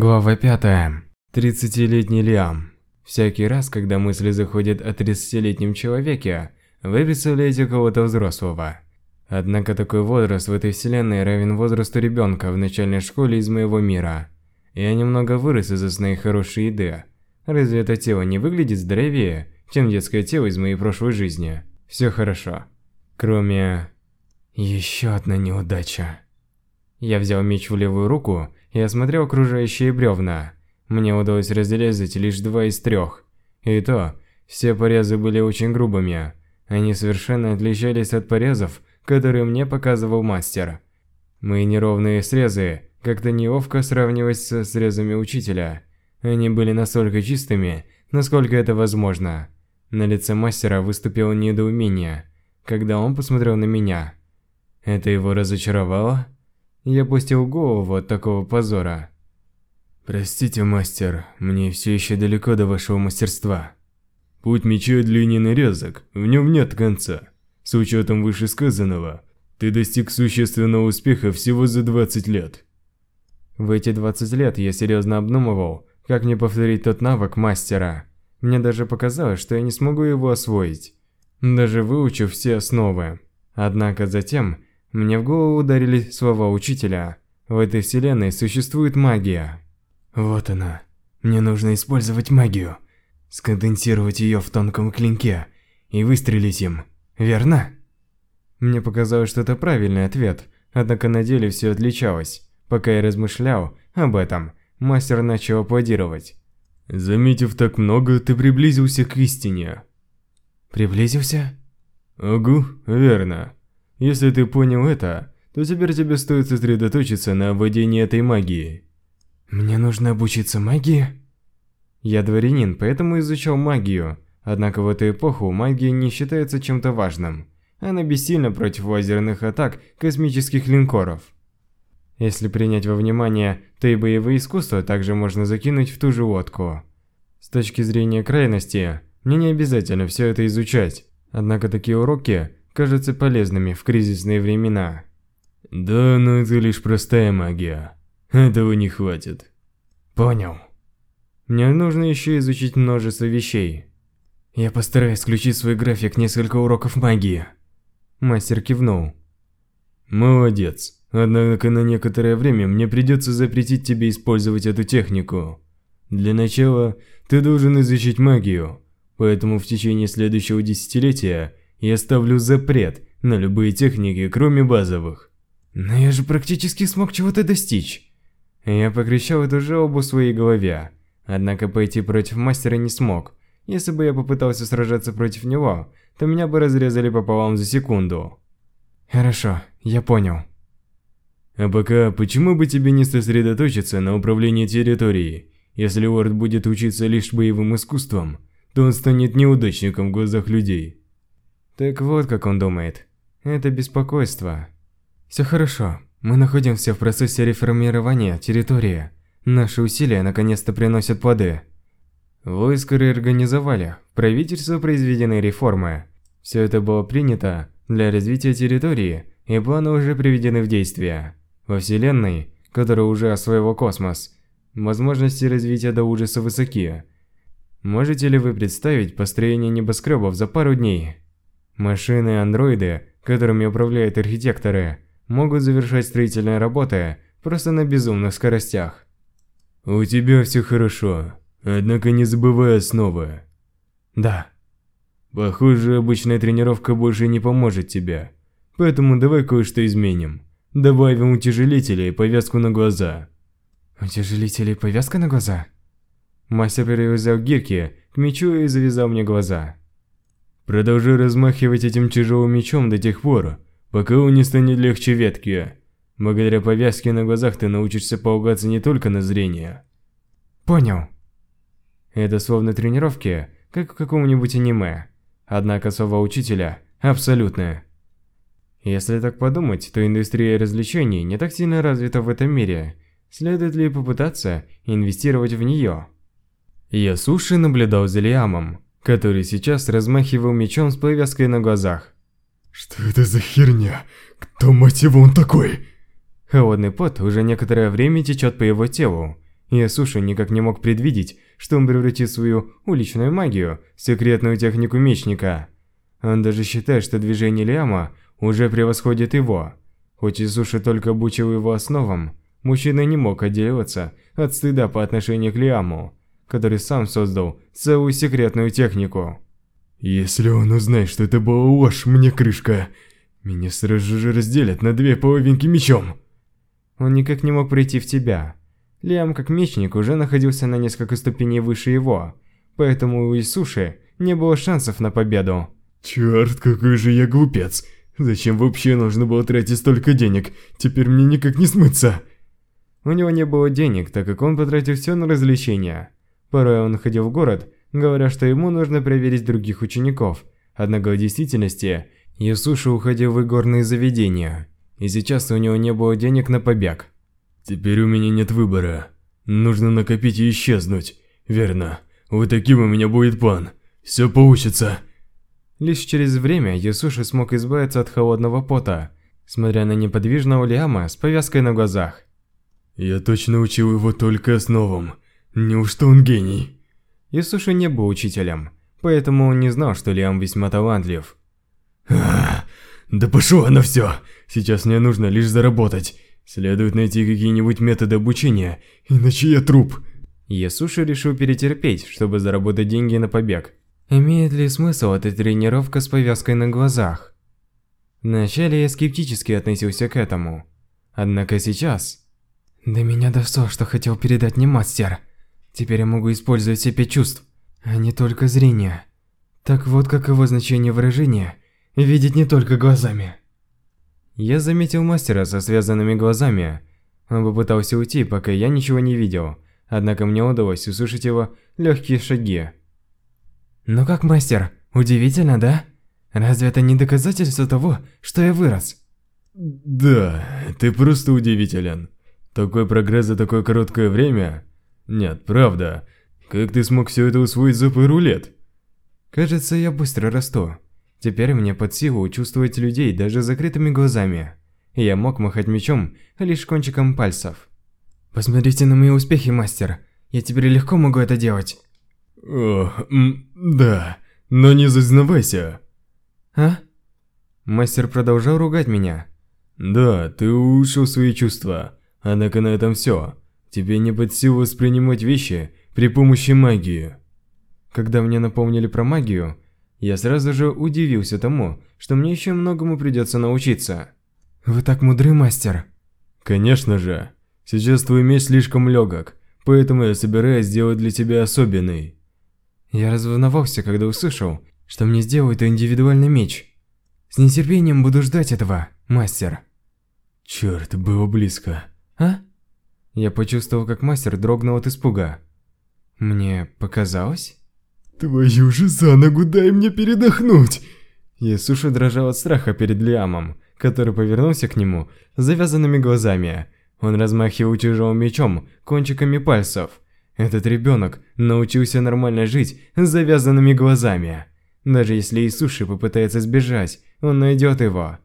Глава 5. 30-летний Лиам. Всякий раз, когда мысли заходят о 30-летнем человеке, вы представляете кого-то взрослого. Однако такой возраст в этой вселенной равен возрасту ребенка в начальной школе из моего мира. Я немного вырос из-за своей хорошей еды. Разве это тело не выглядит здоровее, чем детское тело из моей прошлой жизни? Все хорошо. Кроме... Еще одна неудача. Я взял меч в левую руку и осмотрел окружающие бревна. Мне удалось разрезать лишь два из трех. И то, все порезы были очень грубыми. Они совершенно отличались от порезов, которые мне показывал мастер. Мои неровные срезы как-то неловко сравнивать со срезами учителя. Они были настолько чистыми, насколько это возможно. На лице мастера выступило недоумение, когда он посмотрел на меня. Это его разочаровало? Я пустил голову от такого позора. Простите, мастер, мне все еще далеко до вашего мастерства. Путь меча длинен и резок, в нем нет конца. С учетом вышесказанного, ты достиг существенного успеха всего за 20 лет. В эти 20 лет я серьезно обдумывал, как мне повторить тот навык мастера. Мне даже показалось, что я не смогу его освоить, даже выучив все основы. Однако затем мне в голову ударили слова учителя. В этой вселенной существует магия. Вот она. Мне нужно использовать магию. Сконденсировать ее в тонком клинке и выстрелить им. Верно? Мне показалось, что это правильный ответ, однако на деле все отличалось. Пока я размышлял об этом, мастер начал аплодировать. Заметив так много, ты приблизился к истине. Приблизился? Ого, верно. Если ты понял это, то теперь тебе стоит сосредоточиться на вводении этой магии. Мне нужно обучиться магии? Я дворянин, поэтому изучал магию. Однако в эту эпоху магия не считается чем-то важным. Она бессильна против лазерных атак космических линкоров. Если принять во внимание, то и боевые искусства также можно закинуть в ту же лодку. С точки зрения крайности, мне не обязательно все это изучать. Однако такие уроки кажутся полезными в кризисные времена. Да, но это лишь простая магия. Этого не хватит. Понял. Мне нужно еще изучить множество вещей. Я постараюсь включить в свой график несколько уроков магии. Мастер кивнул. Молодец. Однако на некоторое время мне придется запретить тебе использовать эту технику. Для начала, ты должен изучить магию, поэтому в течение следующего десятилетия я ставлю запрет на любые техники, кроме базовых. Но я же практически смог чего-то достичь. Я покричал эту жалобу в своей голове. Однако пойти против мастера не смог. Если бы я попытался сражаться против него, то меня бы разрезали пополам за секунду. Хорошо, я понял. А пока, почему бы тебе не сосредоточиться на управлении территорией? Если Уорд будет учиться лишь боевым искусствам, то он станет неудачником в глазах людей. Так вот, как он думает. Это беспокойство. Все хорошо. Мы находимся в процессе реформирования территории. Наши усилия наконец-то приносят плоды. Войско реорганизовали, правительство произведены реформы. Все это было принято для развития территории, и планы уже приведены в действие. Во Вселенной, которая уже освоила космос, возможности развития до ужаса высоки. Можете ли вы представить построение небоскребов за пару дней? Машины и андроиды, которыми управляют архитекторы, могут завершать строительные работы просто на безумных скоростях. У тебя все хорошо, однако не забывай основы. Да. Похоже, обычная тренировка больше не поможет тебе, поэтому давай кое-что изменим. Добавим утяжелители и повязку на глаза. Утяжелители и повязка на глаза? Мастер перевязал гирки к мечу и завязал мне глаза. Продолжай размахивать этим тяжелым мечом до тех пор, пока он не станет легче ветки. Благодаря повязке на глазах ты научишься полагаться не только на зрение. Понял. Это словно тренировки, как в каком-нибудь аниме. Однако слова учителя абсолютные. Если так подумать, то индустрия развлечений не так сильно развита в этом мире. Следует ли попытаться инвестировать в нее? Я суши наблюдал за Лиамом который сейчас размахивал мечом с повязкой на глазах. Что это за херня? Кто, мать его, он такой? Холодный пот уже некоторое время течет по его телу. Ясуши никак не мог предвидеть, что он превратит свою уличную магию в секретную технику мечника. Он даже считает, что движение Лиама уже превосходит его. Хоть Ясуши только обучил его основам, мужчина не мог отделываться от стыда по отношению к Лиаму, который сам создал целую секретную технику. Если он узнает, что это была ложь, мне крышка. Меня сразу же разделят на две половинки мечом. Он никак не мог прийти в тебя. Лиам, как мечник, уже находился на несколько ступеней выше его, поэтому у Исуши не было шансов на победу. Черт, какой же я глупец. Зачем вообще нужно было тратить столько денег? Теперь мне никак не смыться. У него не было денег, так как он потратил все на развлечения. Порой он ходил в город, говоря, что ему нужно проверить других учеников. Однако в действительности, Ясуши уходил в игорные заведения, и сейчас у него не было денег на побег. Теперь у меня нет выбора. Нужно накопить и исчезнуть. Верно. Вот таким у меня будет план. Все получится. Лишь через время Ясуши смог избавиться от холодного пота, смотря на неподвижного Лиама с повязкой на глазах. Я точно учил его только основам. Неужто он гений? Ясуши не был учителем, поэтому он не знал, что Лиам весьма талантлив. Да пошло оно все. Сейчас мне нужно лишь заработать. Следует найти какие-нибудь методы обучения, иначе я труп. Ясуши решил перетерпеть, чтобы заработать деньги на побег. Имеет ли смысл эта тренировка с повязкой на глазах? Вначале я скептически относился к этому. Однако сейчас... До меня дошло, что хотел передать мне мастер. Теперь я могу использовать все пять чувств, а не только зрение. Так вот каково значение выражения «видеть не только глазами». Я заметил мастера со связанными глазами. Он попытался уйти, пока я ничего не видел, однако мне удалось услышать его легкие шаги. «Ну как, мастер, удивительно, да? Разве это не доказательство того, что я вырос?» «Да, ты просто удивителен. Такой прогресс за такое короткое время? Нет, правда. Как ты смог все это усвоить за пару лет?» «Кажется, я быстро расту. Теперь мне под силу чувствовать людей даже закрытыми глазами. Я мог махать мечом лишь кончиком пальцев. Посмотрите на мои успехи, мастер. Я теперь легко могу это делать. О, да, но не зазнавайся. А? Мастер продолжал ругать меня. Да, ты улучшил свои чувства, однако на этом все. Тебе не под силу воспринимать вещи при помощи магии. Когда мне напомнили про магию, я сразу же удивился тому, что мне еще многому придется научиться. Вы так мудры, мастер. Конечно же. Сейчас твой меч слишком легок, поэтому я собираюсь сделать для тебя особенный. Я разволновался, когда услышал, что мне сделают индивидуальный меч. С нетерпением буду ждать этого, мастер. Черт, было близко. А? Я почувствовал, как мастер дрогнул от испуга. Мне показалось? Твою же за ногу дай мне передохнуть! Ясуша дрожал от страха перед Лиамом, который повернулся к нему с завязанными глазами. Он размахивал тяжелым мечом кончиками пальцев – этот ребенок научился нормально жить с завязанными глазами. Даже если Исуши попытается сбежать, он найдет его.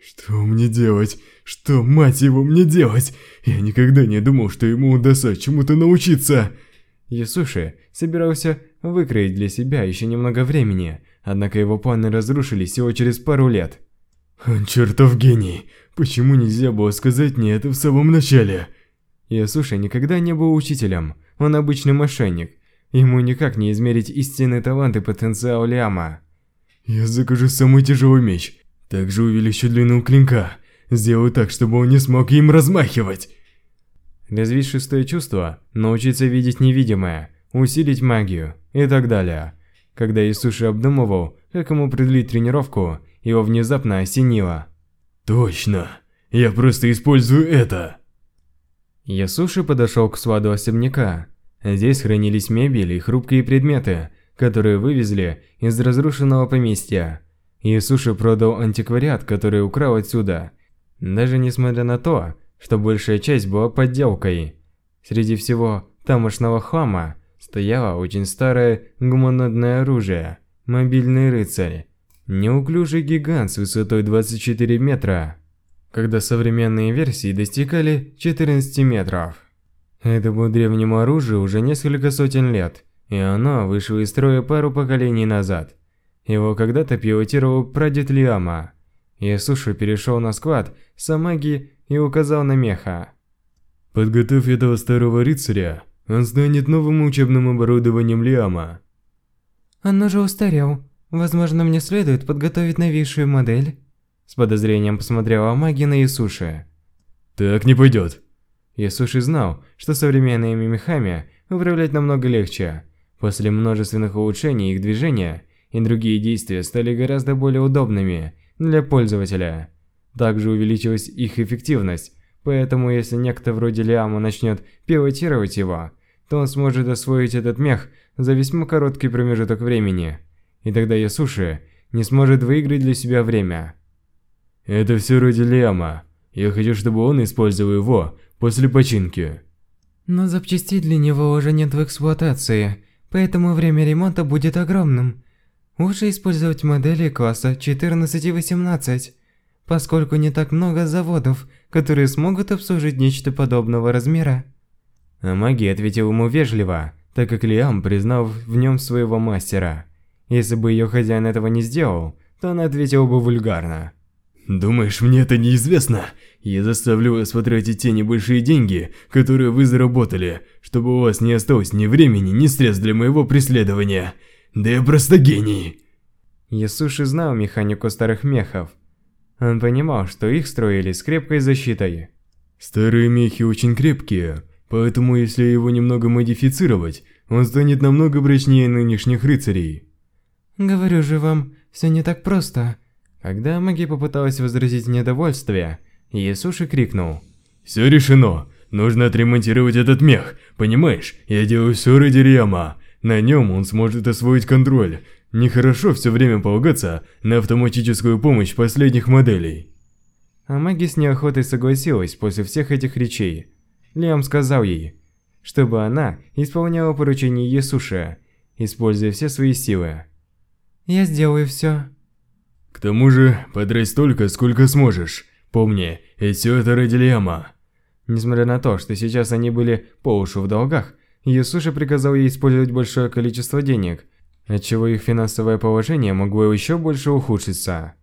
Что мне делать? Что, мать его, мне делать? Я никогда не думал, что ему удастся чему-то научиться. Ясуши собирался выкроить для себя еще немного времени, однако его планы разрушились всего через пару лет. Он чертов гений. Почему нельзя было сказать мне это в самом начале? Ясуши никогда не был учителем, он обычный мошенник. Ему никак не измерить истинный талант и потенциал Ляма. Я закажу самый тяжелый меч. Также увеличу длину клинка. Сделаю так, чтобы он не смог им размахивать. Развить шестое чувство, научиться видеть невидимое, усилить магию и так далее. Когда Исуши обдумывал, как ему продлить тренировку, его внезапно осенило. Точно. Я просто использую это. Ясуши подошел к складу особняка. Здесь хранились мебель и хрупкие предметы, которые вывезли из разрушенного поместья. Ясуши продал антиквариат, который украл отсюда. Даже несмотря на то, что большая часть была подделкой. Среди всего тамошного хлама стояло очень старое гуманоидное оружие – мобильный рыцарь. Неуклюжий гигант с высотой 24 метра когда современные версии достигали 14 метров. Этому древнему оружию уже несколько сотен лет, и оно вышло из строя пару поколений назад. Его когда-то пилотировал прадед Лиама. Ясуши перешел на склад Самаги и указал на меха. Подготовь этого старого рыцаря, он станет новым учебным оборудованием Лиама. Он уже устарел. Возможно, мне следует подготовить новейшую модель. С подозрением посмотрела Маги на Ясуши. Так не пойдет. Ясуши знал, что современными мехами управлять намного легче. После множественных улучшений их движения и другие действия стали гораздо более удобными для пользователя. Также увеличилась их эффективность, поэтому если некто вроде Лиама начнет пилотировать его, то он сможет освоить этот мех за весьма короткий промежуток времени. И тогда Ясуши не сможет выиграть для себя время. Это все ради Лиама. Я хочу, чтобы он использовал его после починки. Но запчастей для него уже нет в эксплуатации, поэтому время ремонта будет огромным. Лучше использовать модели класса 14 и 18, поскольку не так много заводов, которые смогут обслужить нечто подобного размера. А Маги ответил ему вежливо, так как Лиам признал в нем своего мастера. Если бы ее хозяин этого не сделал, то она ответила бы вульгарно. «Думаешь, мне это неизвестно? Я заставлю вас потратить те небольшие деньги, которые вы заработали, чтобы у вас не осталось ни времени, ни средств для моего преследования. Да я просто гений!» Ясуши знал механику старых мехов. Он понимал, что их строили с крепкой защитой. «Старые мехи очень крепкие, поэтому если его немного модифицировать, он станет намного прочнее нынешних рыцарей». Говорю же вам, все не так просто. Когда Маги попыталась возразить недовольствие, Ясуши крикнул. «Все решено. Нужно отремонтировать этот мех. Понимаешь, я делаю все ради Риама. На нем он сможет освоить контроль. Нехорошо все время полагаться на автоматическую помощь последних моделей». А Маги с неохотой согласилась после всех этих речей. Лиам сказал ей, чтобы она исполняла поручение Ясуши, используя все свои силы. Я сделаю все. К тому же, потрать столько, сколько сможешь. Помни, и все это ради Лиама. Несмотря на то, что сейчас они были по уши в долгах, Ясуши приказал ей использовать большое количество денег, отчего их финансовое положение могло еще больше ухудшиться.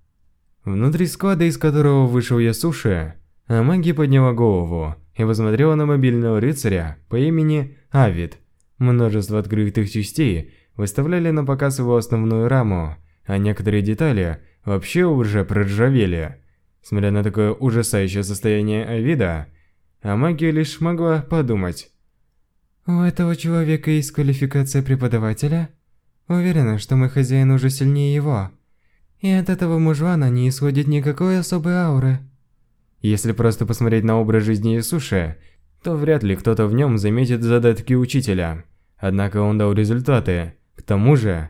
Внутри склада, из которого вышел Ясуши, Амаги подняла голову и посмотрела на мобильного рыцаря по имени Авид. Множество открытых частей выставляли на показ его основную раму, а некоторые детали вообще уже проржавели. Смотря на такое ужасающее состояние Авида, Амагия лишь могла подумать. У этого человека есть квалификация преподавателя? Уверена, что мой хозяин уже сильнее его. И от этого мужлана не исходит никакой особой ауры. Если просто посмотреть на образ жизни Исуши, то вряд ли кто-то в нем заметит задатки учителя. Однако он дал результаты. К тому же...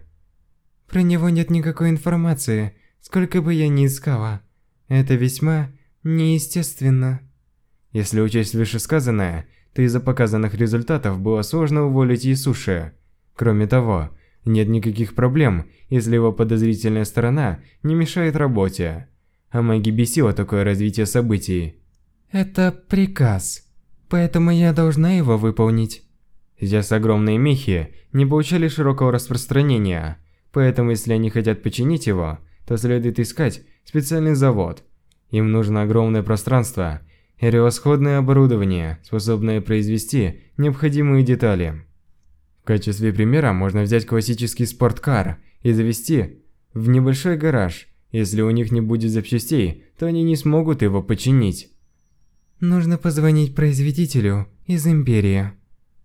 Про него нет никакой информации, сколько бы я ни искала. Это весьма неестественно. Если учесть вышесказанное, то из-за показанных результатов было сложно уволить Исуши. Кроме того, нет никаких проблем, если его подозрительная сторона не мешает работе. А маги бесило такое развитие событий. Это приказ, поэтому я должна его выполнить. Сейчас огромные мехи не получали широкого распространения, поэтому если они хотят починить его, то следует искать специальный завод. Им нужно огромное пространство и превосходное оборудование, способное произвести необходимые детали. В качестве примера можно взять классический спорткар и завести в небольшой гараж. Если у них не будет запчастей, то они не смогут его починить. Нужно позвонить производителю из Империи.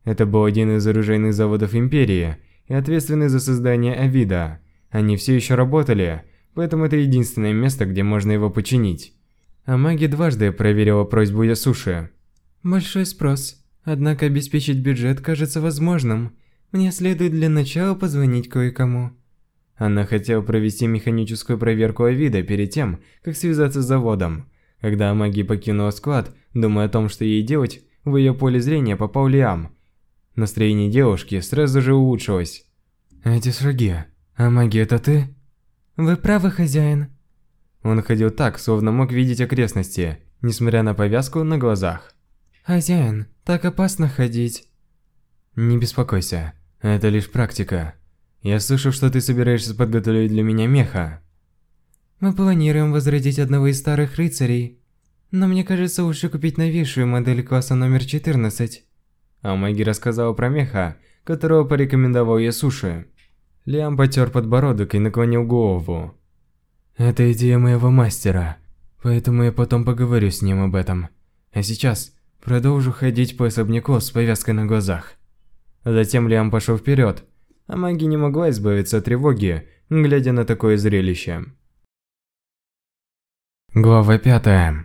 Это был один из оружейных заводов Империи и ответственный за создание Авида. Они все еще работали, поэтому это единственное место, где можно его починить. А маги дважды проверила просьбу Ясуши. Большой спрос, однако обеспечить бюджет кажется возможным. Мне следует для начала позвонить кое-кому. Она хотела провести механическую проверку Авида перед тем, как связаться с заводом. Когда Амаги покинула склад, думая о том, что ей делать, в ее поле зрения попал Лиам. Настроение девушки сразу же улучшилось. «Эти шаги. Амаги, это ты?» «Вы правы, хозяин». Он ходил так, словно мог видеть окрестности, несмотря на повязку на глазах. Хозяин, так опасно ходить. Не беспокойся, это лишь практика. Я слышал, что ты собираешься подготовить для меня меха. Мы планируем возродить одного из старых рыцарей. Но мне кажется, лучше купить новейшую модель класса номер 14. А Маги рассказала про меха, которого порекомендовал Ясуши. Лиам потер подбородок и наклонил голову. Это идея моего мастера, поэтому я потом поговорю с ним об этом. А сейчас продолжу ходить по особняку с повязкой на глазах. Затем Лиам пошел вперед, а Маги не могла избавиться от тревоги, глядя на такое зрелище. Глава пятая.